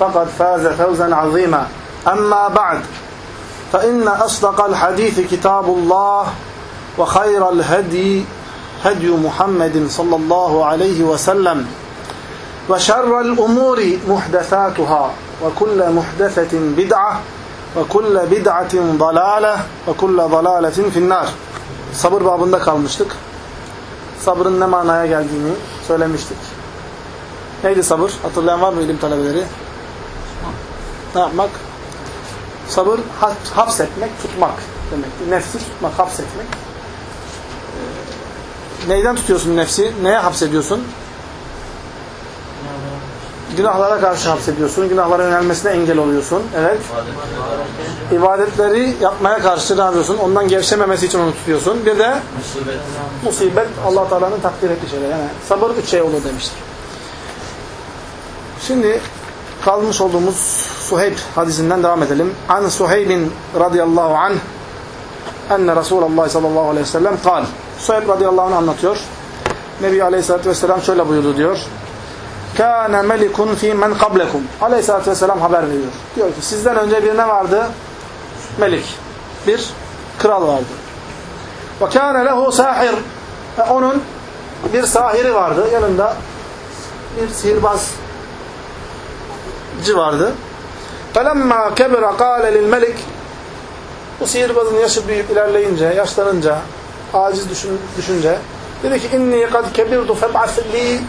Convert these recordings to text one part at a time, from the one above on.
فقد فاز فوزا عظيما أما بعد فإن أصدق الحديث كتاب الله وخير الهدي هدي محمد صلى الله عليه وسلم وشر الأمور محدثاتها وكل محدثة بدعة وكل بدعة ضلالة وكل ضلالة في النار sabır babında kalmıştık. Sabrın ne manaya geldiğini söylemiştik. Neydi sabır? Hatırlayan var mı ilim talebeleri? Ne yapmak? Sabır hapsetmek, tutmak demek. Nefsi tutmak, hapsetmek. Neyden tutuyorsun nefsi? Neye hapsediyorsun? Günahlara karşı hapsediyorsun. Günahlara yönelmesine engel oluyorsun. Evet. İbadetleri yapmaya karşı ne yapıyorsun? Ondan gevşememesi için onu tutuyorsun. Bir de musibet. Musibet allah Teala'nın takdir ettiği şeyler. Yani sabır üç şey olur demiştir. Şimdi kalmış olduğumuz Suheyb hadisinden devam edelim. An Suheybin radıyallahu anh enne Resulullah sallallahu aleyhi ve sellem kal. Suheyb radıyallahu anh anlatıyor. Nebi aleyhissalatü vesselam şöyle buyurdu diyor. Kâne melikun fî men kablekum. Aleyhissalatü vesselam haber veriyor. Diyor ki sizden önce bir ne vardı? Melik. Bir kral vardı. Ve kâne lehu sahir. Ve onun bir sahiri vardı. Yanında bir sihirbaz vardı. فَلَمَّا كَبِرَ قَالَ لِلْمَلِكِ Bu sihirbazın yaşı büyük ilerleyince, yaşlanınca, aciz düşün, düşünce dedi ki inni kad kebirtu feb'as li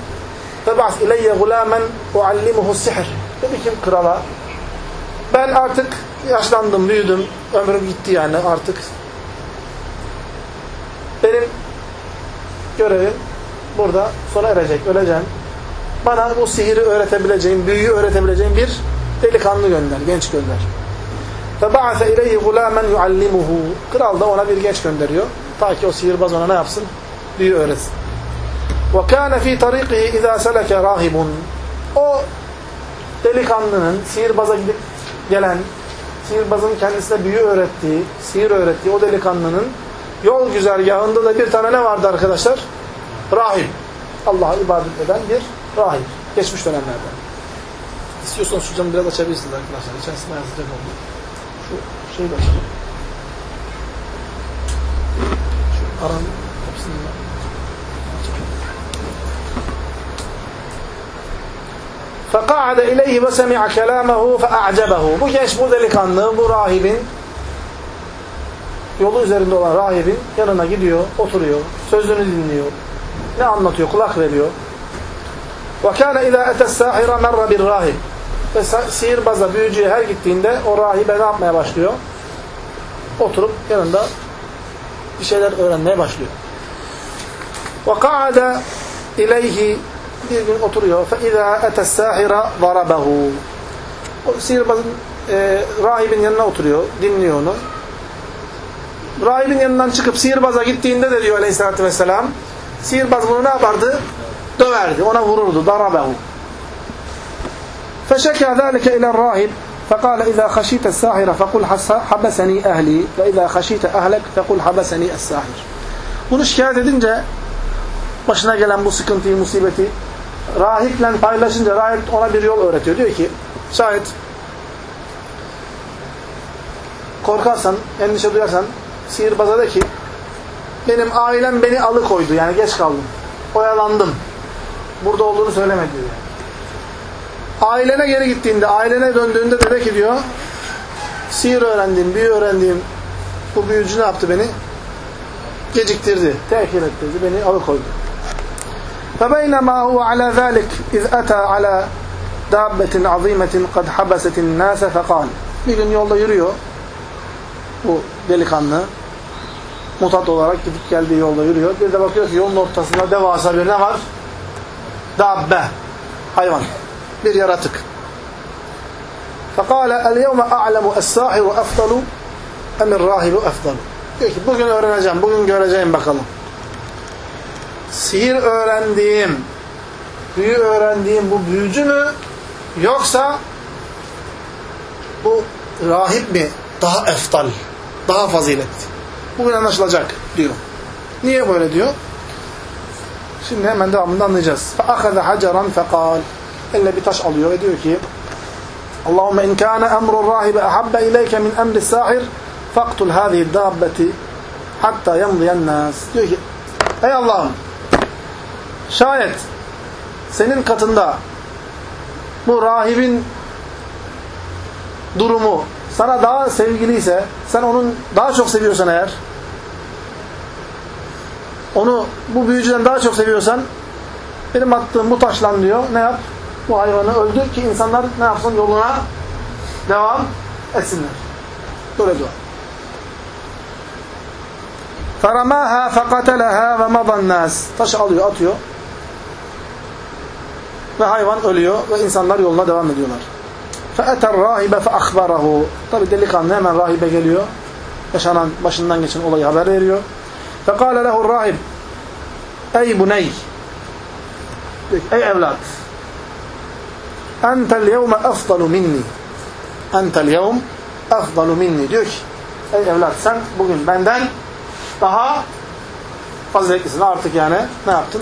feb'as ileyye gulamen uallimuhu sihr. Dedi ki krala ben artık yaşlandım, büyüdüm, ömrüm gitti yani artık. Benim görevim burada sona erecek, öleceğim. Bana bu sihiri öğretebileceğim, büyüyü öğretebileceğim bir delikanlı gönder, genç gönder. فَبَعَثَ اِلَيْهِ غُلَامًا يُعَلِّمُهُ Kral da ona bir genç gönderiyor. Ta ki o sihirbaz ona ne yapsın? Büyü öğretsin. وَكَانَ ف۪ي طَرِيقِهِ اِذَا سَلَكَ رَاهِبٌ O delikanlının sihirbaza gidip gelen, sihirbazın kendisine büyü öğrettiği, sihir öğrettiği o delikanlının yol güzergahında da bir tane ne vardı arkadaşlar? Rahip. Allah'a ibadet eden bir rahip. Geçmiş dönemlerde. İstiyorsanız şu camı biraz açabilirsiniz arkadaşlar. İçerisinde yazacak oldu. Şu şeyi de açalım. Şu aran kapısını da فَقَعَدَ اِلَيْهِ وَسَمِعَ كَلَامَهُ فَاَعْجَبَهُ Bu genç, bu delikanlı, bu rahibin yolu üzerinde olan rahibin yanına gidiyor, oturuyor, sözünü dinliyor, ne anlatıyor, kulak veriyor. وَكَانَ اِذَا اَتَ السَّاحِرَ مَرَّ بِالرَّاهِبِ Ve sihirbaza, büyücüye her gittiğinde o rahibe ne yapmaya başlıyor? Oturup yanında bir şeyler öğrenmeye başlıyor. وَقَعَدَ اِلَيْهِ Bir gün oturuyor. فَاِذَا اَتَ السَّاحِرَ ضَرَبَهُ O sihirbazın, e, rahibin yanına oturuyor, dinliyor onu. Rahibin yanından çıkıp sihirbaza gittiğinde de diyor aleyhissalatü vesselam, sihirbaz bunu ne yapardı? Döverdi, ona vururdu, darabehu. فشكى ذلك إلى الراهب فقال إذا خشيت الساحر فقل حبسني أهلي وإذا خشيت أهلك فقل حبسني الساحر Bunu şikayet edince başına gelen bu sıkıntıyı, musibeti rahiple paylaşınca rahip ona bir yol öğretiyor. Diyor ki şayet korkarsan, endişe duyarsan sihirbaza de ki benim ailem beni alıkoydu yani geç kaldım. Oyalandım. Burada olduğunu söylemedi diyor. Ailene geri gittiğinde, ailene döndüğünde de ki diyor sihir öğrendiğim, büyü öğrendiğim bu büyücü ne yaptı beni? Geciktirdi, tehir ettirdi, beni alıkoydu. فبينما هو على ذلك إذ أتى على دابة عظيمة قد حبست الناس فقال bir gün yolda yürüyor bu delikanlı mutat olarak gidip geldiği yolda yürüyor. Bir de bakıyor ki yolun ortasında devasa bir ne var? Dabbe. Hayvan. Bir yaratık. فقال اليوم أعلم الساحر أفضل أم الراهب أفضل Diyor ki bugün öğreneceğim, bugün göreceğim bakalım. Sihir öğrendiğim, büyü öğrendiğim bu büyücü mü yoksa bu rahip mi daha eftal, daha faziletli? Bugün anlaşılacak diyor. Niye böyle diyor? Şimdi hemen devamında anlayacağız. فَأَخَذَ حَجَرًا فَقَالْ Eline bir taş alıyor ve diyor ki Allahümme in kâne emrul rahibe ahabbe ileyke min emri sahir faktul hâzihi dâbbeti hatta yamdiyen nâs. Diyor ki ey Allah'ım şayet senin katında bu rahibin durumu sana daha sevgiliyse sen onun daha çok seviyorsan eğer onu bu büyücüden daha çok seviyorsan benim attığım bu taşlan diyor ne yap? Bu hayvanı öldür ki insanlar ne yapsın yoluna devam etsinler. Böyle dua. فَرَمَاهَا فَقَتَلَهَا وَمَضَى النَّاسِ Taş alıyor, atıyor. Ve hayvan ölüyor ve insanlar yoluna devam ediyorlar. فَأَتَى الرَّاهِبَ فَأَخْبَرَهُ Tabi delikanlı hemen rahibe geliyor. Yaşanan, başından geçen olayı haber veriyor. فَقَالَ لَهُ الرَّاهِبِ Ey buney Ey evlat Entel yevme afdalu minni Entel yevm afdalu minni diyor ki Ey evlat sen bugün benden daha faziletlisin artık yani ne yaptın?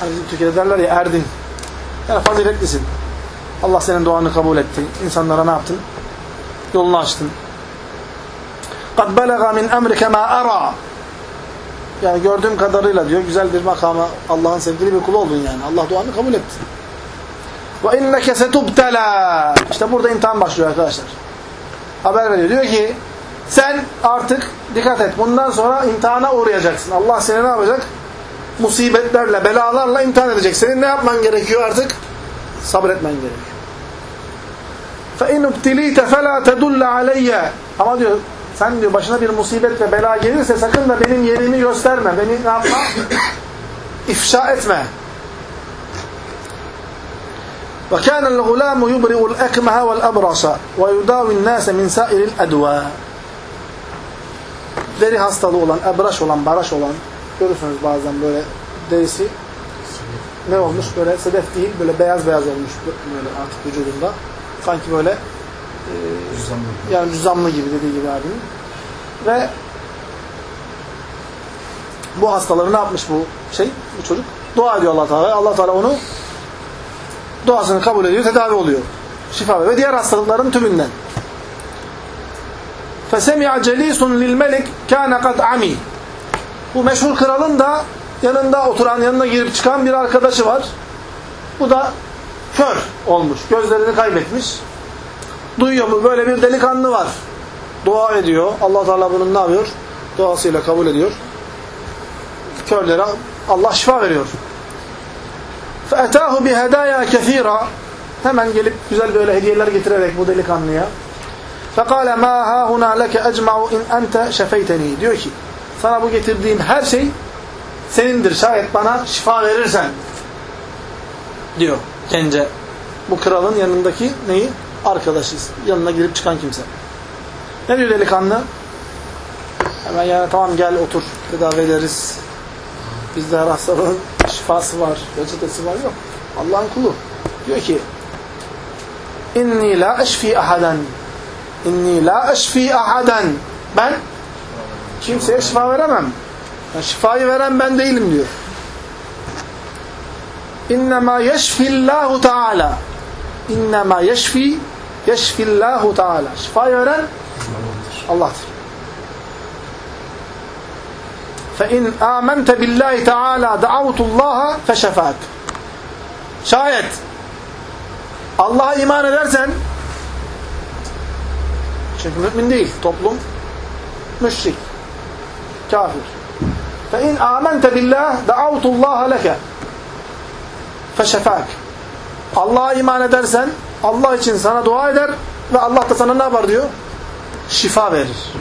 Hani bizim Türkiye'de derler ya erdin. Yani faziletlisin. Allah senin duanı kabul etti. İnsanlara ne yaptın? Yolunu açtın. قَدْ بَلَغَ مِنْ اَمْرِكَ مَا اَرَى Yani gördüğüm kadarıyla diyor güzel bir makama Allah'ın sevgili bir kulu oldun yani. Allah duanı kabul etti. وَاِنَّكَ سَتُبْتَلَى İşte burada imtihan başlıyor arkadaşlar. Haber veriyor. Diyor ki sen artık dikkat et. Bundan sonra imtihana uğrayacaksın. Allah seni ne yapacak? Musibetlerle, belalarla imtihan edecek. Senin ne yapman gerekiyor artık? Sabretmen gerekiyor. فَاِنْ اُبْتِلِيتَ فَلَا تَدُلَّ عَلَيَّ Ama diyor sen diyor başına bir musibet ve bela gelirse sakın da benim yerimi gösterme. Beni ne yapma? İfşa etme. وكان الغلام يبرئ الأكمه والأبرص ويداوي الناس من سائر الأدواء deri hastalığı olan, ebraş olan, baraş olan görürsünüz bazen böyle derisi ne olmuş böyle sedef değil böyle beyaz beyaz olmuş böyle artık vücudunda sanki böyle e, Cüzdanlı. yani cüzamlı gibi dediği gibi abinin ve bu hastaları ne yapmış bu şey bu çocuk dua ediyor Allah Teala Allah Teala onu duasını kabul ediyor tedavi oluyor şifa veriyor ve diğer hastalıkların tümünden فَسَمِعَ جَلِيسٌ لِلْمَلِكِ كَانَ قَدْ عَمِي Bu meşhur kralın da yanında oturan, yanına girip çıkan bir arkadaşı var. Bu da kör olmuş, gözlerini kaybetmiş. Duyuyor mu? Böyle bir delikanlı var. Dua ediyor. allah Teala bunun ne yapıyor? Duasıyla kabul ediyor. Körlere Allah şifa veriyor. فَاَتَاهُ بِهَدَايَا كَثِيرًا Hemen gelip güzel böyle hediyeler getirerek bu delikanlıya فَقَالَ مَا هَا هُنَا لَكَ اَجْمَعُ اِنْ اَنْتَ شَفَيْتَنِي Diyor ki, sana bu getirdiğim her şey senindir. Şayet bana şifa verirsen. Diyor gence. Bu kralın yanındaki neyi? Arkadaşız. Yanına girip çıkan kimse. Ne diyor delikanlı? Hemen yani tamam gel otur. Tedavi ederiz. Bizde her hastalığın şifası var. Reçetesi var. Yok. Allah'ın kulu. Diyor ki İnni la eşfi ahaden İnni la eşfi ahaden. Ben kimseye şifa veremem. Yani şifayı veren ben değilim diyor. İnnemâ yeşfillâhu teâlâ. İnnemâ yeşfi yeşfillâhu teâlâ. Şifayı veren Allah'tır. فَاِنْ آمَنْتَ بِاللّٰهِ تَعَالَى دَعَوْتُ اللّٰهَ فَشَفَاكَ Şayet Allah'a iman edersen Çünkü mümin değil. Toplum müşrik. Kafir. فَاِنْ آمَنْتَ بِاللّٰهِ دَعَوْتُ اللّٰهَ لَكَ فَشَفَاكَ Allah'a iman edersen Allah için sana dua eder ve Allah da sana ne yapar diyor? Şifa verir.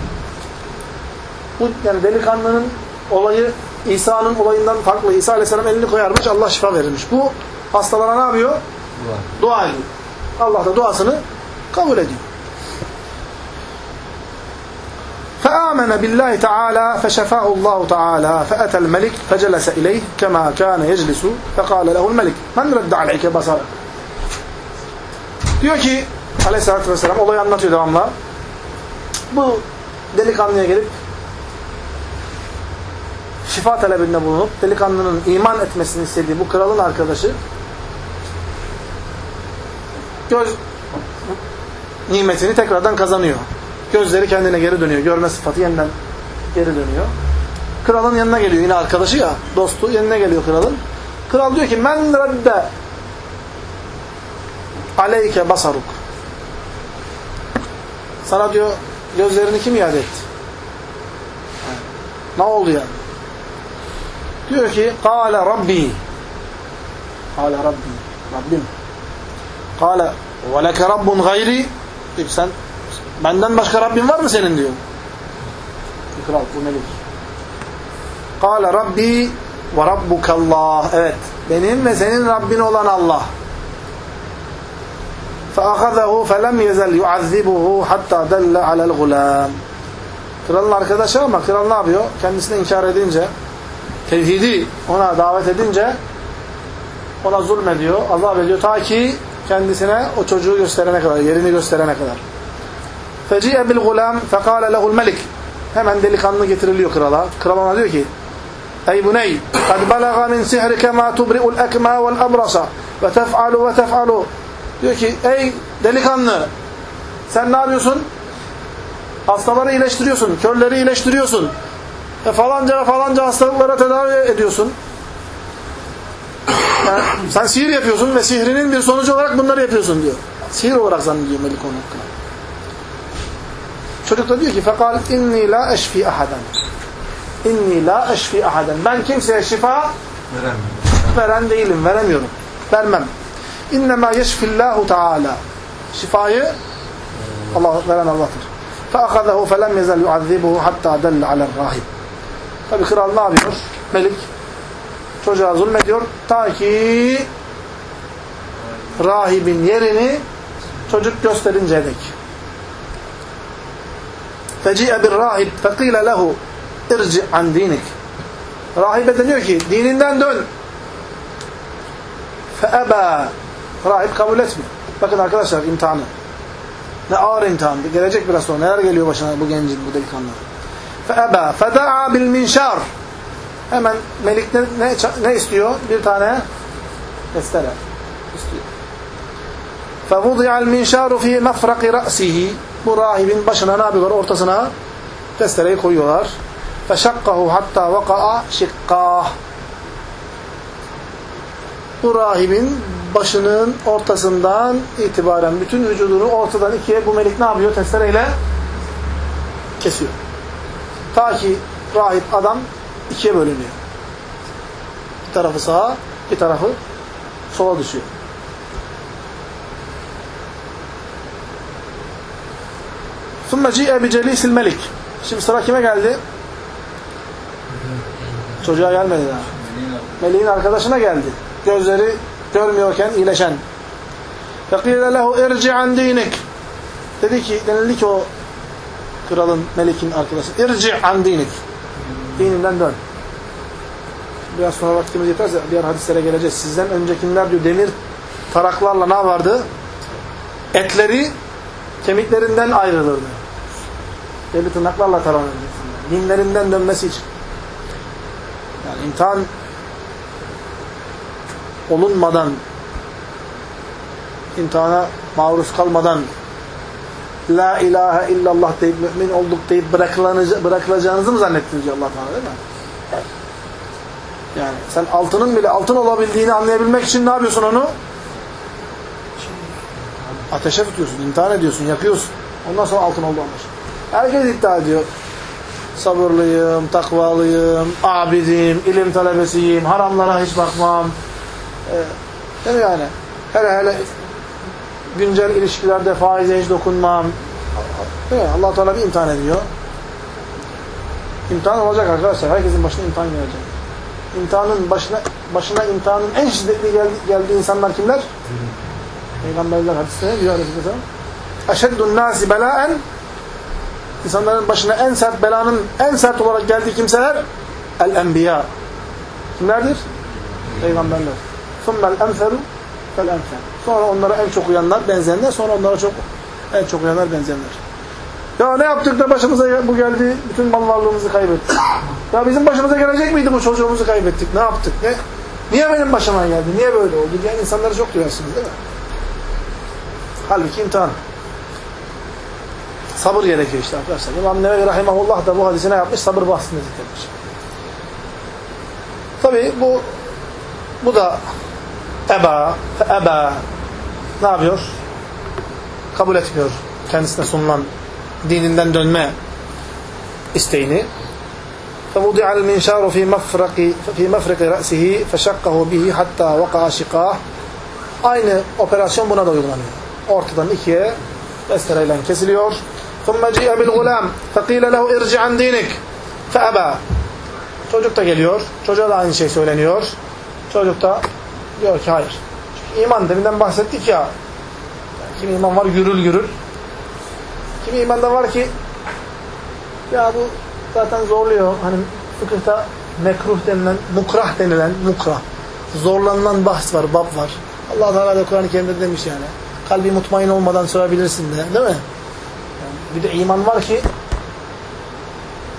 Bu yani delikanlının olayı İsa'nın olayından farklı. İsa Aleyhisselam elini koyarmış, Allah şifa verirmiş. Bu hastalara ne yapıyor? Dua, dua ediyor. Allah da duasını kabul ediyor. فآمن بالله تعالى فشفاه الله تعالى فأتى الملك فجلس إليه كما كان يجلس فقال له الملك من رد عليك بصرك Diyor ki aleyhissalatü vesselam olayı anlatıyor devamlı. Bu delikanlıya gelip şifa talebinde bulunup delikanlının iman etmesini istediği bu kralın arkadaşı göz nimetini tekrardan kazanıyor. Gözleri kendine geri dönüyor. Görme sıfatı yeniden geri dönüyor. Kralın yanına geliyor. Yine arkadaşı ya, dostu yanına geliyor kralın. Kral diyor ki men radde aleyke basaruk. Sana diyor gözlerini kim iade etti? Ne oldu yani? Diyor ki Kale Rabbi Kale Rabbi Rabbim Kale ve leke Rabbun gayri Diyor sen benden başka Rabbin var mı senin diyor. Kral bu nedir? Kale Rabbi ve Rabbukallah Evet benim ve senin Rabbin olan Allah. فَأَخَذَهُ فَلَمْ يَزَلْ يُعَذِّبُهُ حَتَّى دَلَّ عَلَى الْغُلَامِ Kralın arkadaşı ama kral ne yapıyor? Kendisine inkar edince, tevhidi ona davet edince ona zulmediyor, azap ediyor ta ki kendisine o çocuğu gösterene kadar, yerini gösterene kadar. Feci'e bil gulam fekale lehul melik. Hemen delikanlı getiriliyor krala. Kral ona diyor ki Ey buney, kad balaga min sihrike ma tubri'ul ekma vel abrasa ve tef'alu ve tef'alu. Diyor ki ey delikanlı sen ne yapıyorsun? Hastaları iyileştiriyorsun, körleri iyileştiriyorsun. E falanca ve falanca hastalıklara tedavi ediyorsun. Yani sen sihir yapıyorsun ve sihrinin bir sonucu olarak bunları yapıyorsun diyor. Sihir olarak zannediyor Melik onun hakkında. Çocuk da diyor ki fekal inni la eşfi ahaden. İnni la eşfi ahaden. Ben kimseye şifa veren değilim, veremiyorum. Vermem. İnnemâ yeşfillâhu teâlâ. Şifayı Allah veren Allah'tır. فَأَخَذَهُ فَلَمْ يَزَلْ يُعَذِّبُهُ حَتَّى دَلَّ عَلَى الرَّاهِبِ Tabi kral ne yapıyor? Melik çocuğa zulmediyor. Ta ki rahibin yerini çocuk gösterinceye dek. Feci'e bir rahib fekile lehu irci an dinik. Rahibe deniyor ki dininden dön. Feebe. Rahip kabul etmiyor. Bakın arkadaşlar imtihanı. Ne ağır imtihan. Gelecek biraz sonra. Neler geliyor başına bu gencin, bu delikanlı. فَأَبَى فَدَعَى بِالْمِنْشَارِ Hemen Melik ne, ne, ne istiyor? Bir tane testere istiyor. فَوُضِعَ الْمِنْشَارُ ف۪ي مَفْرَقِ رَأْسِهِ Bu rahibin başına ne yapıyorlar? Ortasına testereyi koyuyorlar. فَشَقَّهُ hatta وَقَعَ شِقَّاهِ Bu rahibin başının ortasından itibaren bütün vücudunu ortadan ikiye bu melik ne yapıyor? Testereyle kesiyor. Ta ki rahip adam ikiye bölünüyor. Bir tarafı sağa, bir tarafı sola düşüyor. ثُمَّ جِئَ بِجَلِيسِ الْمَلِكِ Şimdi sıra kime geldi? Çocuğa gelmedi daha. Meleğin arkadaşına geldi. Gözleri görmüyorken iyileşen. فَقِيلَ لَهُ اِرْجِ عَنْ دِينِكِ Dedi ki, denildi ki o kralın, melekin arkadaşı. İrci an dinik. Dininden dön. Biraz sonra vaktimiz yeterse diğer hadislere geleceğiz. Sizden öncekiler diyor demir taraklarla ne vardı? Etleri kemiklerinden ayrılırdı. Belli tırnaklarla taranırdı. Dinlerinden dönmesi için. Yani imtihan olunmadan, imtihana maruz kalmadan La ilahe illallah deyip mümin olduk deyip bırakılacağınızı mı zannettiniz Allah Teala değil mi? Yani sen altının bile altın olabildiğini anlayabilmek için ne yapıyorsun onu? Ateşe tutuyorsun, imtihan ediyorsun, yakıyorsun. Ondan sonra altın oldu onlar. Herkes iddia ediyor. Sabırlıyım, takvalıyım, abidim, ilim talebesiyim, haramlara hiç bakmam. Ee, değil mi yani? Hele hele güncel ilişkilerde faize hiç dokunmam. Değil mi? allah Teala bir imtihan ediyor. İmtihan olacak arkadaşlar. Herkesin başına imtihan gelecek. İmtihanın başına, başına imtihanın en şiddetli geldi, geldiği insanlar kimler? Peygamberler hadisinde diyor Aleyhisselam. Eşeddun nasi belaen İnsanların başına en sert belanın en sert olarak geldiği kimseler el-enbiya. Kimlerdir? Peygamberler. ثُمَّ الْاَمْثَلُ fel emsal. Sonra onlara en çok uyanlar benzenler. Sonra onlara çok en çok uyanlar benzenler. Ya ne yaptık da başımıza bu geldi, bütün mal varlığımızı kaybettik. Ya bizim başımıza gelecek miydi bu çocuğumuzu kaybettik, ne yaptık, ne? Niye benim başıma geldi, niye böyle oldu diyen insanları çok duyarsınız değil mi? Halbuki imtihan. Sabır gerekiyor işte arkadaşlar. İmam Nevevi Rahimahullah da bu hadisine yapmış, sabır bahsini zikretmiş. Tabi bu, bu da eba, eba ne yapıyor? Kabul etmiyor kendisine sunulan dininden dönme isteğini. فَوُضِعَ الْمِنْشَارُ فِي مَفْرَقِ فِي مَفْرِقِ رَأْسِهِ فَشَقَّهُ بِهِ حَتَّى وَقَعَ شِقَاهِ Aynı operasyon buna da uygulanıyor. Ortadan ikiye testereyle kesiliyor. ثُمَّ جِيَ بِالْغُلَامِ فَقِيلَ لَهُ اِرْجِ عَنْ دِينِكَ فَأَبَى Çocuk da geliyor. Çocuğa da aynı şey söyleniyor. Çocuk da diyor ki hayır. Çünkü iman deminden bahsettik ya. Kimi iman var gürül gürül. Kimi iman da var ki ya bu zaten zorluyor. Hani fıkıhta mekruh denilen, mukrah denilen, mukrah. Zorlanılan bahs var, bab var. Allah Teala da Kur'an-ı Kerim'de demiş yani. Kalbi mutmain olmadan sorabilirsin de. Değil mi? Yani bir de iman var ki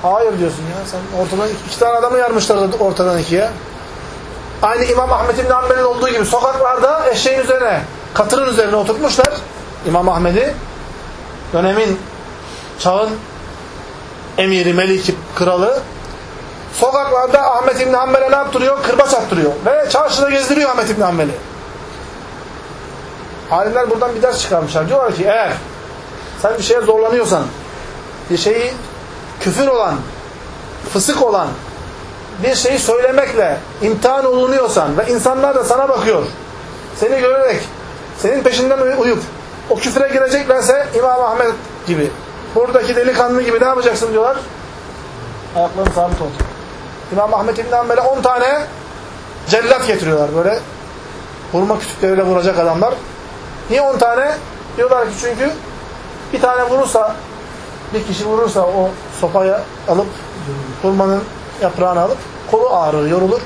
hayır diyorsun ya. Sen ortadan iki tane adamı yarmışlar ortadan ikiye. Aynı İmam Ahmet İbn Hanbel'in olduğu gibi sokaklarda eşeğin üzerine, katırın üzerine oturtmuşlar. İmam Ahmet'i dönemin çağın emiri, meliki, kralı sokaklarda Ahmet İbn Hanbel'e ne yaptırıyor? Kırbaç attırıyor. Ve çarşıda gezdiriyor Ahmet İbn Hanbel'i. Alimler buradan bir ders çıkarmışlar. Diyorlar ki eğer sen bir şeye zorlanıyorsan, bir şeyi küfür olan, fısık olan bir şeyi söylemekle imtihan olunuyorsan ve insanlar da sana bakıyor, seni görerek, senin peşinden uyup o küfre gireceklerse İmam Ahmet gibi, buradaki delikanlı gibi ne yapacaksın diyorlar? Ayakların sabit olacak. İmam Ahmet İbn Hanbel'e 10 tane cellat getiriyorlar böyle. Vurma kütükleriyle vuracak adamlar. Niye 10 tane? Diyorlar ki çünkü bir tane vurursa, bir kişi vurursa o sopayı alıp, hurmanın yaprağını alıp, kolu ağrır, yorulur.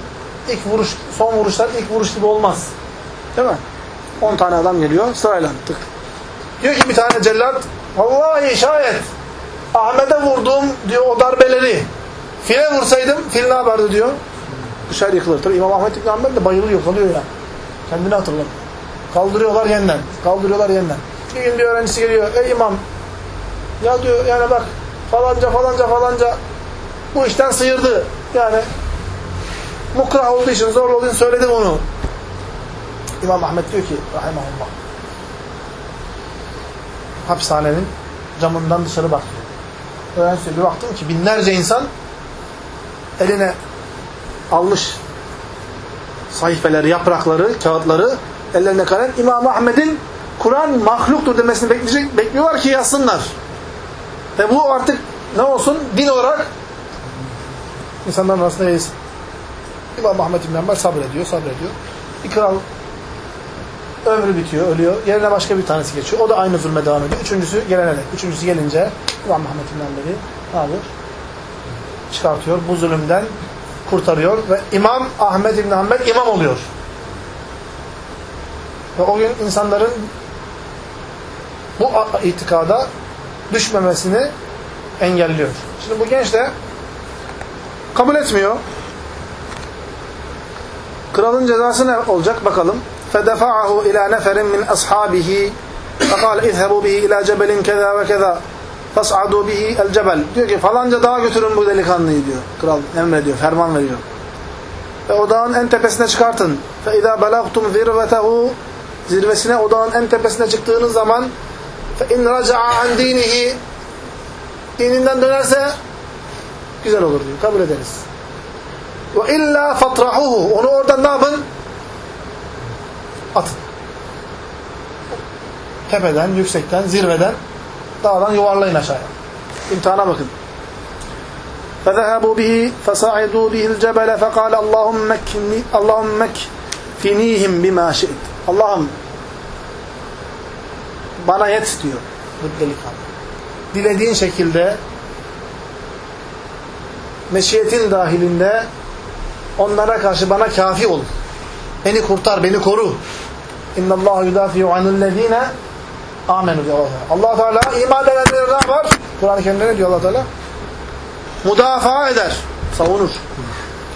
İlk vuruş, son vuruşlar ilk vuruş gibi olmaz. Değil mi? 10 tane adam geliyor, sırayla tık. Diyor ki bir tane cellat, vallahi şayet Ahmet'e vurduğum diyor o darbeleri file vursaydım fil ne yapardı diyor. Dışarı yıkılır. İmam Ahmet İbn Hanbel de bayılıyor, kalıyor ya. Kendini hatırlar. Kaldırıyorlar yeniden. Kaldırıyorlar yeniden. Bir gün bir öğrencisi geliyor. Ey imam ya diyor yani bak falanca falanca falanca bu işten sıyırdı. Yani mukrah olduğu için zor olduğu için söyledim onu. İmam Ahmet diyor ki rahimahullah hapishanenin camından dışarı bakıyor. Öğrencisi bir baktım ki binlerce insan eline almış sayfeleri, yaprakları, kağıtları ellerine kalem İmam Ahmet'in Kur'an mahluktur demesini bekleyecek, bekliyorlar ki yazsınlar. Ve bu artık ne olsun? Din olarak insanların arasında yayılsın. İmam Ahmet İbn Hanbel sabrediyor, sabrediyor. Bir kral ömrü bitiyor, ölüyor. Yerine başka bir tanesi geçiyor. O da aynı zulme devam ediyor. Üçüncüsü gelene dek. Üçüncüsü gelince İmam Ahmet İbn Hanbel'i ne yapıyor? Çıkartıyor. Bu zulümden kurtarıyor ve İmam Ahmet İbn Hanbel imam oluyor. Ve o gün insanların bu itikada düşmemesini engelliyor. Şimdi bu genç de kabul etmiyor. Kralın cezası ne olacak bakalım. فَدَفَعَهُ اِلَى نَفَرٍ مِنْ أَصْحَابِهِ فَقَالَ اِذْهَبُوا بِهِ اِلَى جَبَلٍ كَذَا وَكَذَا فَاسْعَدُوا بِهِ الْجَبَلِ Diyor ki falanca dağa götürün bu delikanlıyı diyor. Kral emrediyor, ferman veriyor. Ve o dağın en tepesine çıkartın. فَاِذَا بَلَغْتُمْ ذِرْوَتَهُ Zirvesine, o dağın en tepesine çıktığınız zaman فَاِنْ رَجَعَ عَنْ دِينِهِ Dininden dönerse güzel olur diyor. Kabul ederiz. وَاِلَّا فَطْرَحُهُ Onu oradan ne yapın? Atın. Tepeden, yüksekten, zirveden, dağdan yuvarlayın aşağıya. İmtihana bakın. فذهبوا به فصعدوا به الجبل فقال اللهم مكني اللهم مكفنيهم بما شئت Allah'ım bana yet diyor bu delikanlı. Dilediğin şekilde meşiyetin dahilinde onlara karşı bana kafi ol. Beni kurtar, beni koru. İnna Allahu yudafi'u anillezine amenu diyor Allah Teala. Allah Teala iman edenlere ne yapar? Kur'an-ı Kerim'de ne diyor Allah Teala? Müdafaa eder, savunur,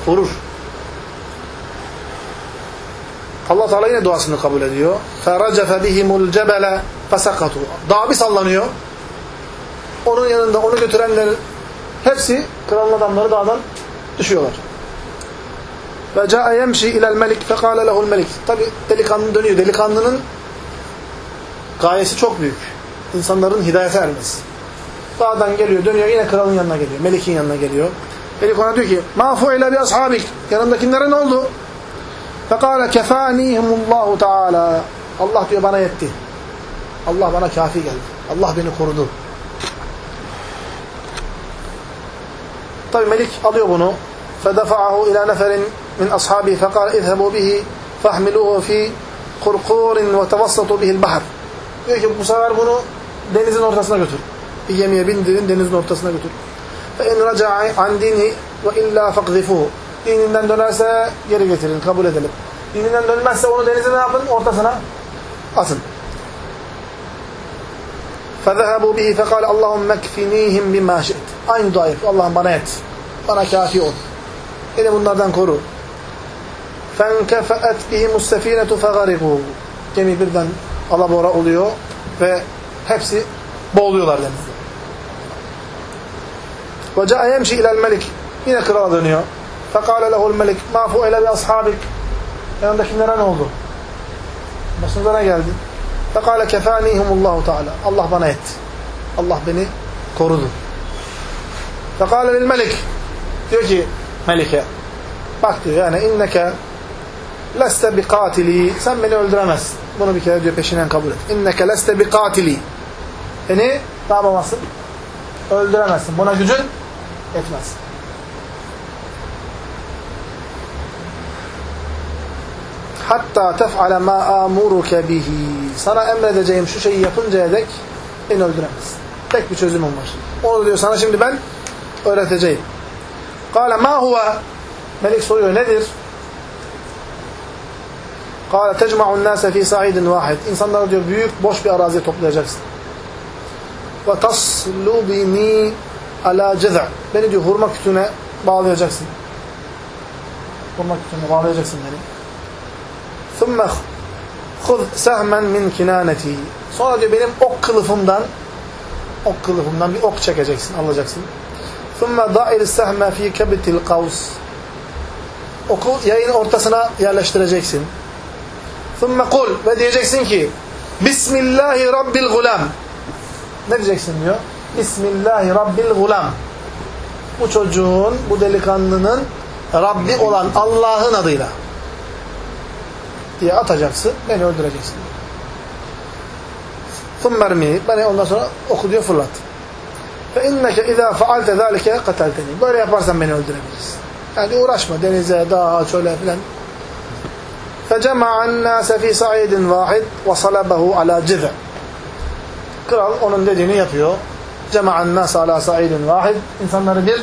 korur. Allah Teala yine duasını kabul ediyor. فَرَجَفَ بِهِمُ الْجَبَلَ فَسَقَطُوا Dağ bir sallanıyor. Onun yanında onu götürenlerin hepsi kralın adamları dağdan düşüyorlar. Ve ca'e yemşi ilel melik fekale lehul melik. Tabi delikanlı dönüyor. Delikanlının gayesi çok büyük. İnsanların hidayete ermesi. Dağdan geliyor, dönüyor, yine kralın yanına geliyor. Melik'in yanına geliyor. Melik ona diyor ki, مَا فُعِلَ بِأَصْحَابِكَ Yanındakilere ne oldu? فَقَالَ كَفَانِيهُمُ اللّٰهُ تَعَالَى Allah diyor bana yetti. Allah bana kafi geldi. Allah beni korudu. Tabi Melik alıyor bunu. فَدَفَعَهُ اِلَى نَفَرٍ مِنْ أَصْحَابِهِ فَقَالَ اِذْهَبُوا بِهِ فَاحْمِلُوهُ ف۪ي قُرْقُورٍ وَتَوَسَّطُوا بِهِ الْبَحْرِ Diyor ki bu sefer bunu denizin ortasına götür. Bir gemiye bindirin, denizin ortasına götür. فَاِنْ رَجَعَ عَنْ دِينِ وَاِلَّا فَقْذِفُهُ Dininden dönerse geri getirin, kabul edelim. Dininden dönmezse onu denize ne yapın? Ortasına atın. فَذَهَبُوا بِهِ فَقَالَ اللّٰهُمْ مَكْفِنِيهِمْ بِمَا شِئْتِ Aynı dua yapıyor. Allah'ım bana et. Bana kafi ol. Beni bunlardan koru. فَاَنْكَفَأَتْ بِهِمُ السَّف۪ينَةُ فَغَرِقُوا Gemi birden alabora oluyor ve hepsi boğuluyorlar denizde. وَجَاءَ يَمْشِ اِلَى الْمَلِكِ Yine krala dönüyor. فَقَالَ لَهُ الْمَلِكِ مَا فُعِلَ بِأَصْحَابِكِ Yanındakilere ne oldu? Başınıza ne geldi? فَقَالَ كَفَانِيهُمُ اللّٰهُ Teala. Allah bana etti. Allah beni korudu. Fekale lil melik. Diyor ki melike bak diyor yani inneke leste bi katili. Sen beni öldüremezsin. Bunu bir kere diyor peşinden kabul et. İnneke leste bi katili. Beni ne yapamazsın? Öldüremezsin. Buna gücün yetmez. Hatta tef'ale ma amuruke bihi. Sana emredeceğim şu şeyi yapıncaya dek beni öldüremezsin. Tek bir çözümüm var. Onu diyor sana şimdi ben öğreteceğim. Kale ma huve Melik soruyor nedir? Kale tecma'un nase fi sa'idin vahid. İnsanları diyor büyük boş bir araziye toplayacaksın. Ve taslubini ala cez'a. Beni diyor hurma kütüğüne bağlayacaksın. Hurma kütüğüne bağlayacaksın beni. Thumme khud sehmen min kinaneti. Sonra diyor benim ok kılıfımdan ok kılıfımdan bir ok çekeceksin, alacaksın. Thumme da'il sehme fi kebitil kavs. Oku yayın ortasına yerleştireceksin. Thumme kul ve diyeceksin ki Bismillahi Rabbil gulam. Ne diyeceksin diyor? Bismillahi Rabbil gulam. Bu çocuğun, bu delikanlının Rabbi olan Allah'ın adıyla diye atacaksın, beni öldüreceksin. ثُمَّ Beni ondan sonra oku diyor fırlat. فَاِنَّكَ اِذَا فَعَلْتَ ذَٰلِكَ قَتَلْتَنِي Böyle yaparsan beni öldürebilirsin. Yani uğraşma denize, dağa, çöle filan. فَجَمَعَ النَّاسَ ف۪ي سَعِيدٍ وَاحِدٍ وَصَلَبَهُ عَلَى جِذَ Kral onun dediğini yapıyor. جَمَعَ النَّاسَ عَلَى سَعِيدٍ وَاحِدٍ İnsanları bir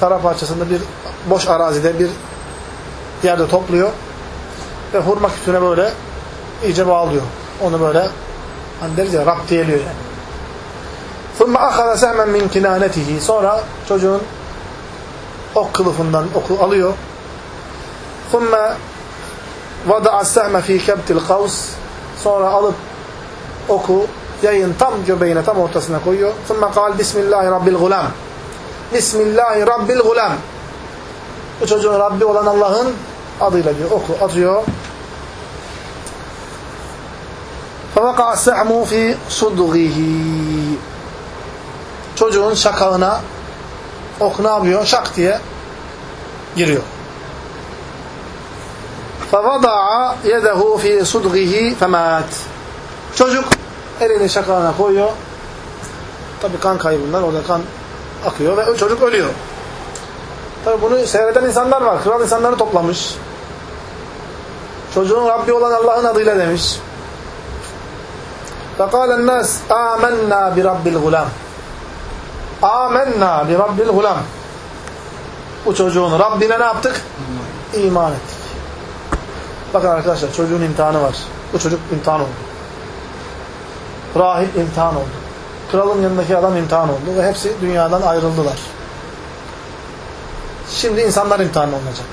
kara parçasında bir boş arazide bir yerde topluyor ve hurma kütüğüne böyle iyice bağlıyor. Onu böyle hani deriz ya raptiyeliyor yani. ثُمَّ أَخَذَ سَهْمًا مِنْ كِنَانَتِهِ Sonra çocuğun ok kılıfından oku alıyor. ثُمَّ وَدَعَ السَّهْمَ ف۪ي كَبْتِ الْقَوْسِ Sonra alıp oku yayın tam göbeğine tam ortasına koyuyor. ثُمَّ قال Bismillahi Rabbil gulam. Bismillahi Rabbil gulam. Bu çocuğun Rabbi olan Allah'ın adıyla diyor. Oku, atıyor. فَوَقَعَ السَّحْمُ ف۪ي صُدْغِهِ Çocuğun şakağına ok ne yapıyor? Şak diye giriyor. فَوَضَعَ يَدَهُ ف۪ي صُدْغِهِ فَمَاتِ Çocuk elini şakağına koyuyor. Tabi kan kaybından orada kan akıyor ve çocuk ölüyor. Tabi bunu seyreden insanlar var. Kral insanları toplamış. Çocuğun Rabbi olan Allah'ın adıyla demiş. فَقَالَ النَّاسِ آمَنَّا بِرَبِّ الْغُلَامِ Âmennâ li rabbil gulam. Bu çocuğun Rabbine ne yaptık? İman ettik. Bakın arkadaşlar çocuğun imtihanı var. Bu çocuk imtihan oldu. Rahip imtihan oldu. Kralın yanındaki adam imtihan oldu. Ve hepsi dünyadan ayrıldılar. Şimdi insanlar imtihan olacak.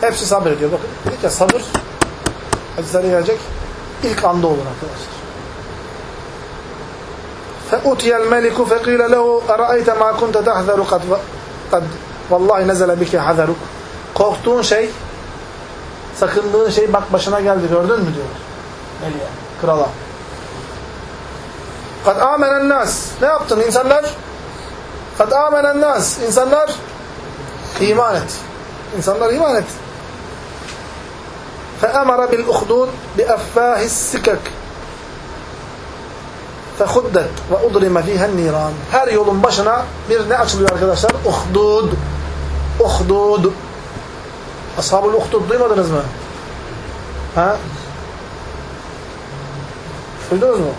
Hepsi sabrediyor. Bakın ilk sabır hadisleri gelecek. İlk anda olur arkadaşlar. فَاُتِيَ الْمَلِكُ فَقِيلَ لَهُ اَرَأَيْتَ مَا كُنْتَ تَحْذَرُ قَدْ قَدْ وَاللّٰهِ نَزَلَ بِكَ حَذَرُكَ Korktuğun şey, sakındığın şey bak başına geldi gördün mü diyor. Meliye, krala. قَدْ آمَنَ النَّاسِ Ne yaptın insanlar? قَدْ آمَنَ النَّاسِ İnsanlar iman et. İnsanlar iman et. فَأَمَرَ بِالْاُخْدُودِ بِأَفَّاهِ السِّكَكِ فَخُدَّتْ وَاُضْرِمَ ف۪يهَا النِّيرَانِ Her yolun başına bir ne açılıyor arkadaşlar? Uhdud. Uhdud. Ashab-ül Uhdud duymadınız mı? Ha? Duydunuz mu?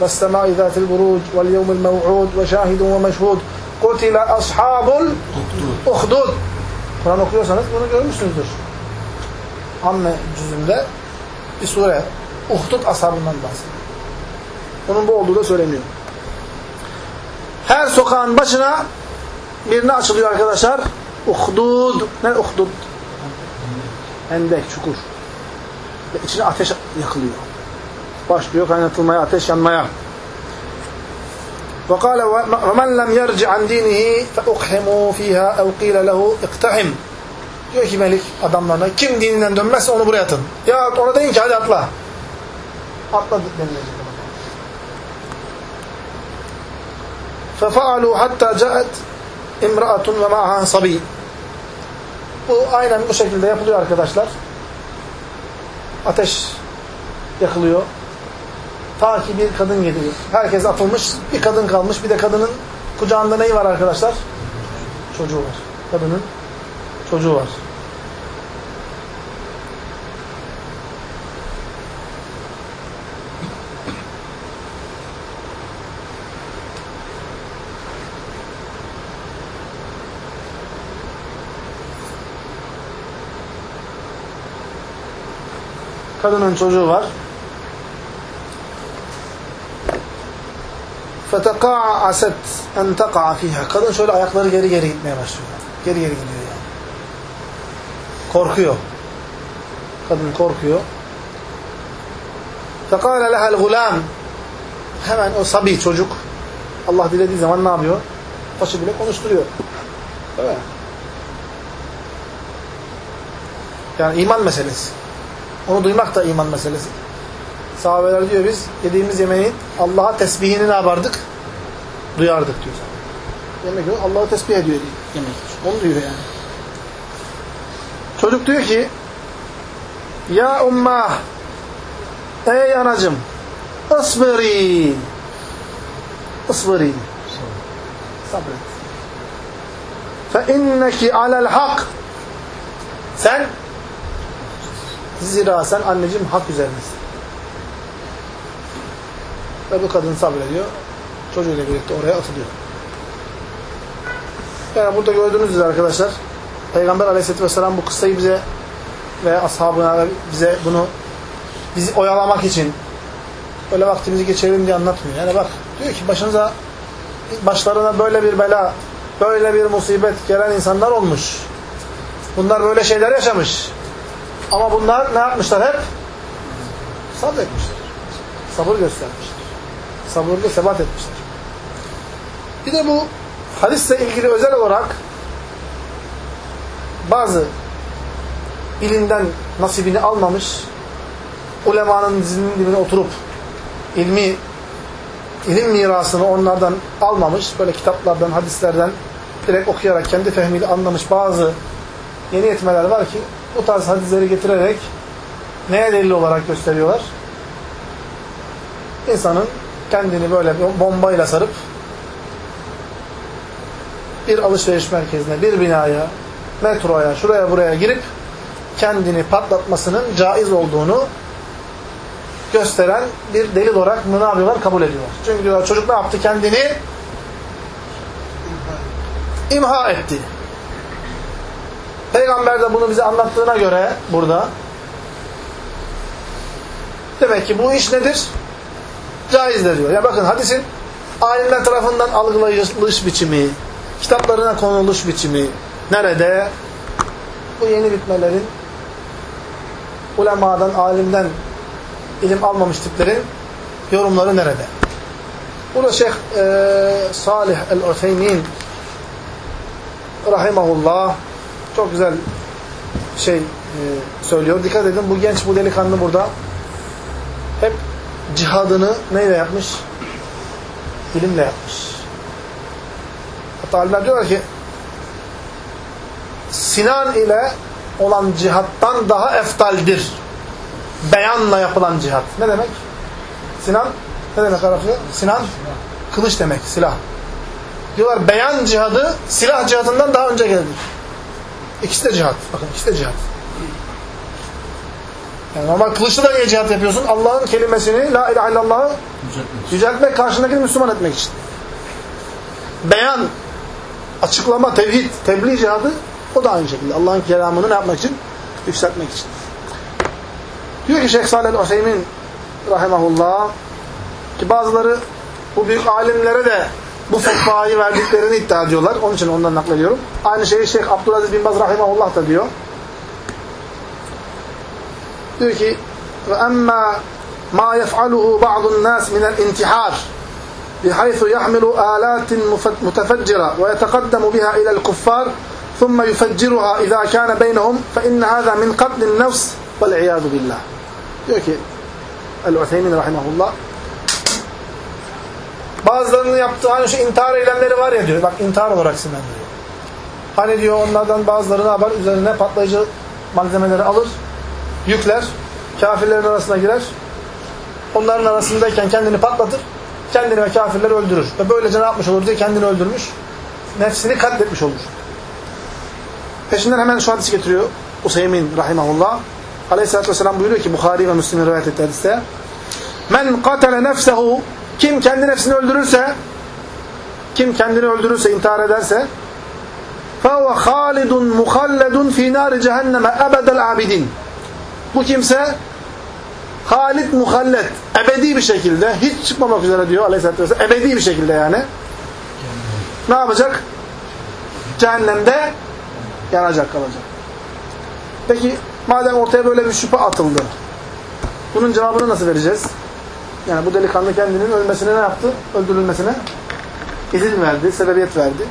وَالسَّمَاءِ ذَاتِ الْبُرُوجِ وَالْيَوْمِ الْمَوْعُودِ وَشَاهِدٌ وَمَشْهُودٌ قُتِلَ أَصْحَابُ الْاُخْدُودِ Kur'an okuyorsanız bunu görmüşsünüzdür. Amme cüzünde bir sure. Uhdud ashabından bahsediyor. Onun bu olduğu da söyleniyor. Her sokağın başına birine açılıyor arkadaşlar. Uhdud. Ne uhdud? Hendek, çukur. Ve içine ateş yakılıyor. Başlıyor kaynatılmaya, ateş yanmaya. وقال ومن لم يرجع عن دينه فأقحموا فيها أو قيل له اقتحم Diyor ki Melik adamlarına kim dininden dönmezse onu buraya atın. Ya ona deyin ki hadi atla. Atla denilecek. فَفَعَلُوا حَتَّى جَاءَتْ اِمْرَأَةٌ وَمَعَهَا صَبِيٌّ Bu aynen bu şekilde yapılıyor arkadaşlar. Ateş yakılıyor. Ta ki bir kadın geliyor. Herkes atılmış, bir kadın kalmış. Bir de kadının kucağında neyi var arkadaşlar? Çocuğu var. Kadının çocuğu var. Kadının çocuğu var. فَتَقَعَسَتْ اَنْ تَقَعَ ف۪يهَا Kadın şöyle ayakları geri geri gitmeye başlıyor. Geri geri gidiyor yani. Korkuyor. Kadın korkuyor. فَقَالَ لَهَا الْغُلَامِ Hemen o sabi çocuk Allah dilediği zaman ne yapıyor? Başı bile konuşturuyor. Değil mi? Yani iman meselesi. Onu duymak da iman meselesi. Sahabeler diyor biz yediğimiz yemeğin Allah'a tesbihini ne yapardık? Duyardık diyor. Yemek yok. Allah'ı tesbih ediyor yemek. Onu diyor yani. Çocuk diyor ki Ya ummah Ey anacım Isbiri Isbiri Sabret Fe inneki alel hak Sen Zira sen anneciğim hak üzerindesin. Ve bu kadın sabrediyor. Çocuğuyla birlikte oraya atılıyor. Yani burada gördüğünüz üzere arkadaşlar Peygamber aleyhisselatü vesselam bu kıssayı bize ve ashabına bize bunu bizi oyalamak için öyle vaktimizi geçirelim diye anlatmıyor. Yani bak diyor ki başınıza başlarına böyle bir bela böyle bir musibet gelen insanlar olmuş. Bunlar böyle şeyler yaşamış. Ama bunlar ne yapmışlar hep? Sabretmişler. Sabır göstermişler. Sabırlı sebat etmişler. Bir de bu hadisle ilgili özel olarak bazı ilimden nasibini almamış ulemanın dizinin dibine oturup ilmi ilim mirasını onlardan almamış, böyle kitaplardan, hadislerden direkt okuyarak kendi fehmiyle anlamış bazı yeni yetmeler var ki bu tarz hadisleri getirerek neye delil olarak gösteriyorlar? İnsanın kendini böyle bombayla sarıp bir alışveriş merkezine, bir binaya, metroya, şuraya buraya girip kendini patlatmasının caiz olduğunu gösteren bir delil olarak ne yapıyorlar? Kabul ediyorlar. Çünkü diyorlar çocuk ne yaptı? Kendini imha etti. Peygamber de bunu bize anlattığına göre burada demek ki bu iş nedir? Caizdir diyor. Ya bakın hadisin alimler tarafından algılayış biçimi, kitaplarına konuluş biçimi nerede? Bu yeni bitmelerin ulemadan, alimden ilim almamış tiplerin yorumları nerede? Burada Şeyh e, Salih el-Utheymin rahimahullah çok güzel şey e, söylüyor. Dikkat edin bu genç, bu delikanlı burada hep cihadını neyle yapmış? İlimle yapmış. Hatta alimler diyorlar ki Sinan ile olan cihattan daha eftaldir. Beyanla yapılan cihat. Ne demek? Sinan ne demek Arapça? Sinan kılıç demek, silah. Diyorlar beyan cihadı silah cihadından daha önce gelir. İkisi de cihat. Bakın ikisi de cihat. Yani normal kılıçla da niye cihat yapıyorsun? Allah'ın kelimesini, la ilahe illallah'ı yüceltmek. yüceltmek, karşındakini Müslüman etmek için. Beyan, açıklama, tevhid, tebliğ cihadı o da aynı şekilde. Allah'ın kelamını ne yapmak için? Yükseltmek için. Diyor ki Şeyh Salih el-Hüseyin rahimahullah ki bazıları bu büyük alimlere de bu fetvayı verdiklerini iddia ediyorlar. Onun için ondan naklediyorum. Aynı şeyi Şeyh Abdülaziz bin Baz rahimahullah da diyor. Diyor ki emma ma yef'aluhu ba'dun nas min el-intihar بحيث يحمل آلات متفجرة ويتقدم بها إلى الكفار ثم يفجرها إذا كان بينهم فإن هذا من قتل النفس والعياذ بالله diyor ki El-Utheymin rahimahullah bazılarının yaptığı hani şu intihar eylemleri var ya diyor. Bak intihar olarak sinirlendiriyor hani diyor onlardan bazıları ne üzerine patlayıcı malzemeleri alır yükler kafirlerin arasına girer. Onların arasındayken kendini patlatır kendini ve kafirleri öldürür. Ve böylece ne yapmış olur diye kendini öldürmüş nefsini katletmiş olur. Peşinden hemen şu hadisi getiriyor Useymin rahimahullah. Aleyhisselatü Vesselam buyuruyor ki Bukhari ve Müslim'in rivayet ettiği hadiste Men katele nefsehu kim kendi nefsini öldürürse kim kendini öldürürse, intihar ederse فَهُوَ خَالِدٌ مُخَلَّدٌ ف۪ي نَارِ cehenneme ebedel abidin Bu kimse Halid muhallet, ebedi bir şekilde, hiç çıkmamak üzere diyor Aleyhisselatü Vesselam, ebedi bir şekilde yani. Ne yapacak? Cehennemde yanacak, kalacak. Peki Madem ortaya böyle bir şüphe atıldı. Bunun cevabını nasıl vereceğiz? Yani bu delikanlı kendinin ölmesine ne yaptı? Öldürülmesine izin verdi, sebebiyet verdi.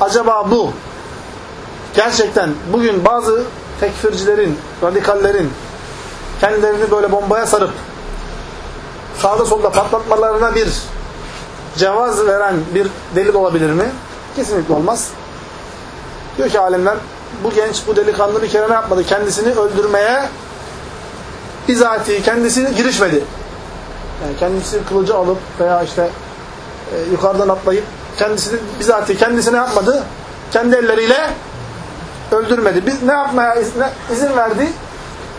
Acaba bu gerçekten bugün bazı tekfircilerin, radikallerin kendilerini böyle bombaya sarıp sağda solda patlatmalarına bir cevaz veren bir delil olabilir mi? Kesinlikle olmaz. Diyor ki alemler bu genç, bu delikanlı bir kere ne yapmadı? Kendisini öldürmeye bizatihi kendisi girişmedi. Yani kendisi kılıcı alıp veya işte e, yukarıdan atlayıp kendisini bizatihi kendisine yapmadı? Kendi elleriyle öldürmedi. Biz ne yapmaya izin verdi?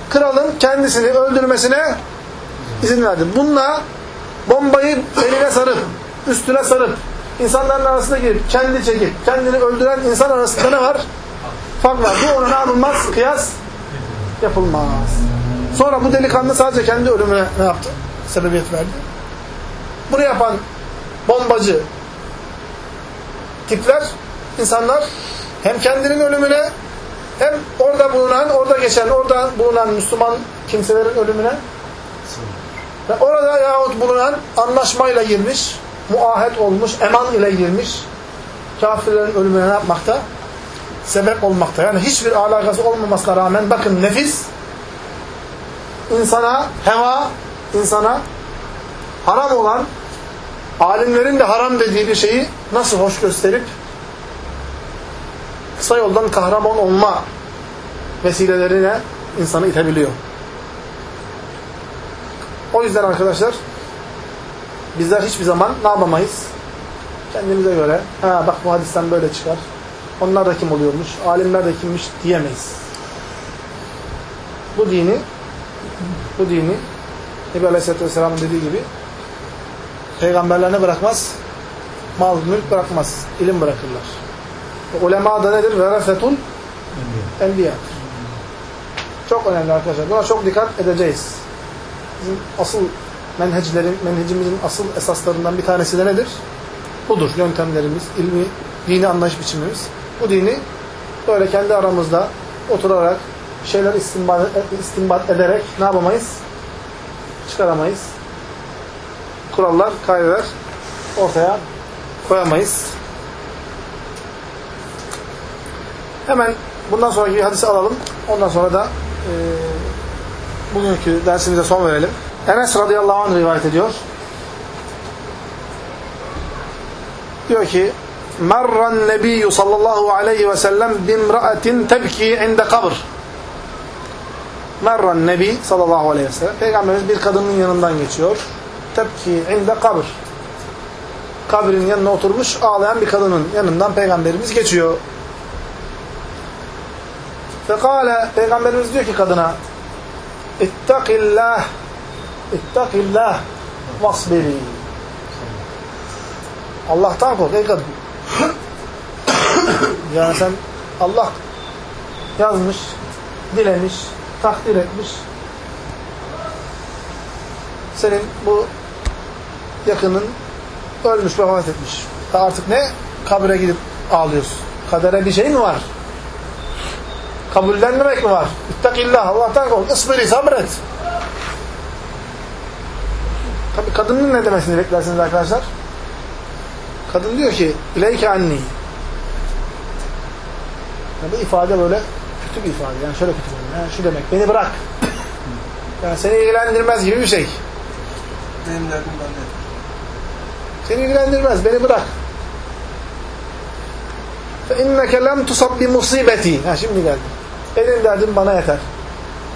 Kralın kendisini öldürmesine izin verdi. Bununla bombayı eline sarıp, üstüne sarıp, insanların arasına girip, kendi çekip, kendini öldüren insan arasında ne var? fark var. Bu ona ne yapılmaz? Kıyas yapılmaz. Sonra bu delikanlı sadece kendi ölümüne ne yaptı? Sebebiyet verdi. Bunu yapan bombacı tipler, insanlar hem kendinin ölümüne hem orada bulunan, orada geçen, orada bulunan Müslüman kimselerin ölümüne ve orada yahut bulunan anlaşmayla girmiş, muahet olmuş, eman ile girmiş kafirlerin ölümüne ne yapmakta? sebep olmakta. Yani hiçbir alakası olmamasına rağmen bakın nefis insana, heva insana haram olan, alimlerin de haram dediği bir şeyi nasıl hoş gösterip kısa yoldan kahraman olma vesilelerine insanı itebiliyor. O yüzden arkadaşlar bizler hiçbir zaman ne yapamayız? Kendimize göre ha bak bu hadisten böyle çıkar. Onlar da kim oluyormuş? Alimler de kimmiş diyemeyiz. Bu dini bu dini Nebi Aleyhisselatü Vesselam'ın dediği gibi peygamberlerine bırakmaz? Mal, mülk bırakmaz. ilim bırakırlar. Ulema da nedir? Verefetul enbiya. Çok önemli arkadaşlar. Buna çok dikkat edeceğiz. Bizim asıl menheclerin, menhecimizin asıl esaslarından bir tanesi de nedir? Budur. Yöntemlerimiz, ilmi, dini anlayış biçimimiz. Bu dini böyle kendi aramızda oturarak şeyler istinbat, istinbat ederek ne yapamayız? Çıkaramayız. Kurallar, kaideler ortaya koyamayız. Hemen bundan sonraki hadisi alalım. Ondan sonra da e, bugünkü dersimize son verelim. Enes radıyallahu anh rivayet ediyor. Diyor ki Merran nebiyyü sallallahu aleyhi ve sellem bimra'atin tebki inde kabr. Merran nebi sallallahu aleyhi ve sellem. Peygamberimiz bir kadının yanından geçiyor. Tebki inde kabr. Kabrin yanına oturmuş ağlayan bir kadının yanından Peygamberimiz geçiyor. Fekale Peygamberimiz diyor ki kadına İttakillah İttakillah vasbiri Allah'tan kork ey kadın. yani sen Allah yazmış, dilemiş, takdir etmiş. Senin bu yakının ölmüş, vefat etmiş. Ta artık ne? Kabire gidip ağlıyorsun. Kadere bir şey mi var? Kabullenmemek mi var? İttakillah, Allah'tan kork. Isbiri, sabret. Tabii kadının ne demesini beklersiniz arkadaşlar? Kadın diyor ki, ileyke anni. Yani ifade böyle kötü bir ifade. Yani şöyle kötü bir yani şu demek, beni bırak. Yani seni ilgilendirmez gibi bir şey. Benim derdim bende. Seni ilgilendirmez, beni bırak. فَاِنَّكَ لَمْ تُصَبْ بِمُصِيبَتِي Ha şimdi geldi. Benim derdim bana yeter.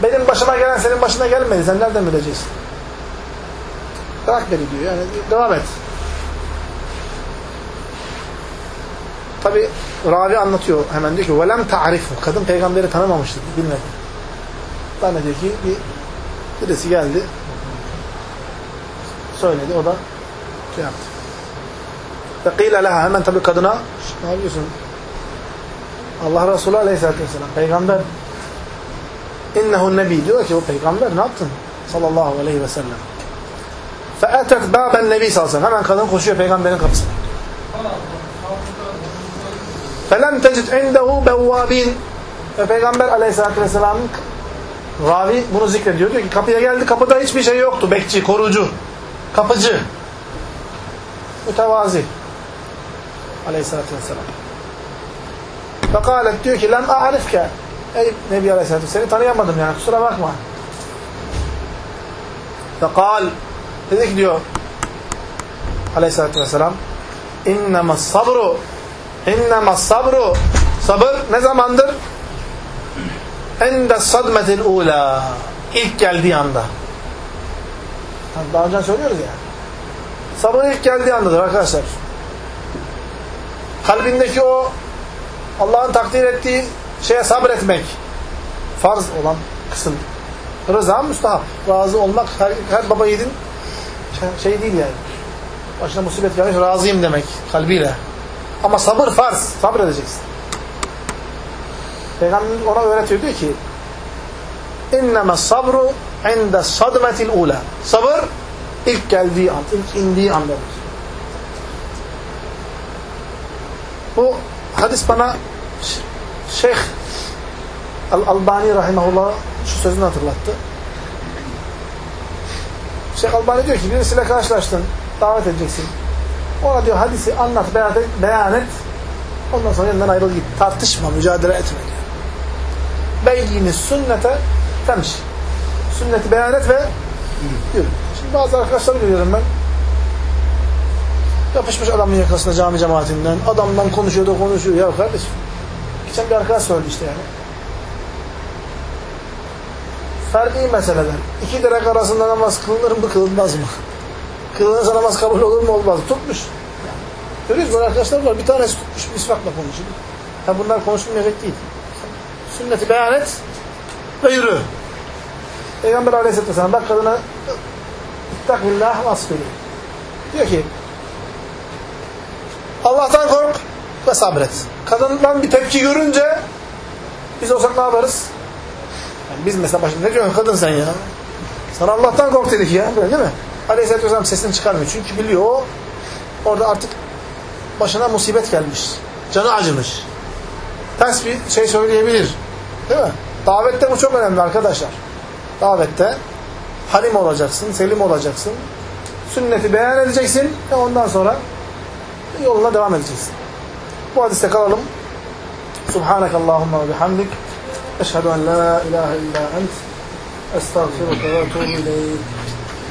Benim başıma gelen senin başına gelmedi. Sen nereden bileceksin? Bırak beni diyor. Yani devam et. Tabi ravi anlatıyor hemen diyor ki velem ta'rifu. Kadın peygamberi tanımamıştı, bilmedi. Zannediyor ki bir birisi geldi. Söyledi, o da şey yaptı. Ve kıyla leha. Hemen tabii kadına ne yapıyorsun? Allah Resulü Aleyhisselatü Vesselam peygamber innehu nebi diyor ki o peygamber ne yaptın? Sallallahu aleyhi ve sellem. Fe'etet bâben nebi sallallahu aleyhi ve sellem. Hemen kadın koşuyor peygamberin kapısına. Felem tecid indehu bevvabin. Ve Peygamber aleyhissalatü vesselamın ravi bunu zikrediyor. Diyor ki kapıya geldi kapıda hiçbir şey yoktu. Bekçi, korucu, kapıcı. Mütevazi. Aleyhissalatü vesselam. Fekalet diyor ki lem a'rifke. Ey Nebi Aleyhisselatü seni tanıyamadım yani kusura bakma. Fekal dedi diyor Aleyhisselatü vesselam innema sabru innema sabru sabır ne zamandır? Ende sadmetil ula ilk geldiği anda. Daha önce söylüyoruz ya. Sabır ilk geldiği andadır arkadaşlar. Kalbindeki o Allah'ın takdir ettiği şeye sabretmek farz olan kısım. Rıza müstahap. Razı olmak her, her baba yiğidin şey değil yani. Başına musibet gelmiş razıyım demek kalbiyle. Ama sabır farz. Sabredeceksin. Peygamber ona öğretiyor diyor ki inneme sabru inde sadmetil ula. Sabır ilk geldiği an, ilk indiği andadır. Bu hadis bana Şeyh Al-Albani Rahimahullah şu sözünü hatırlattı. Şeyh Albani diyor ki birisiyle karşılaştın, davet edeceksin. Ona diyor hadisi anlat, beyan et, beyan et. ondan sonra yanından ayrıl git. Tartışma, mücadele etme diyor. Sünnete temşi. Sünneti beyan et ve yürü. Şimdi bazı arkadaşlar görüyorum ben. Yapışmış adamın yakasına cami cemaatinden. Adamdan konuşuyor da konuşuyor. Ya kardeşim. Geçen bir arkadaş söyledi işte yani. Ferdi meseleler. İki direk arasında namaz kılınır mı kılınmaz mı? Kılınırsa namaz kabul olur mu olmaz? Tutmuş. Görüyoruz böyle arkadaşlar var. Bir tanesi tutmuş misvakla konuşuyor. Ha bunlar konuşulmayacak değil. Sünneti beyan et ve yürü. Peygamber aleyhisselatü vesselam bak kadına İttakillah vasfiri. Diyor ki Allah'tan kork ve sabret. Kadından bir tepki görünce biz olsak ne yaparız? Yani biz mesela başında ne diyorsun kadın sen ya? Sana Allah'tan kork dedik ya. Böyle değil mi? Aleyhisselatü Vesselam sesini çıkarmıyor. Çünkü biliyor o orada artık başına musibet gelmiş. Canı acımış. Ters bir şey söyleyebilir. Değil mi? Davette bu çok önemli arkadaşlar. Davette halim olacaksın, selim olacaksın. Sünneti beyan edeceksin ve ondan sonra yoluna devam edeceksin. Bu hadiste kalalım. Subhanak Allahumma ve bihamdik. Eşhedü en la ilahe illa ent. Estağfiruka ve ileyk.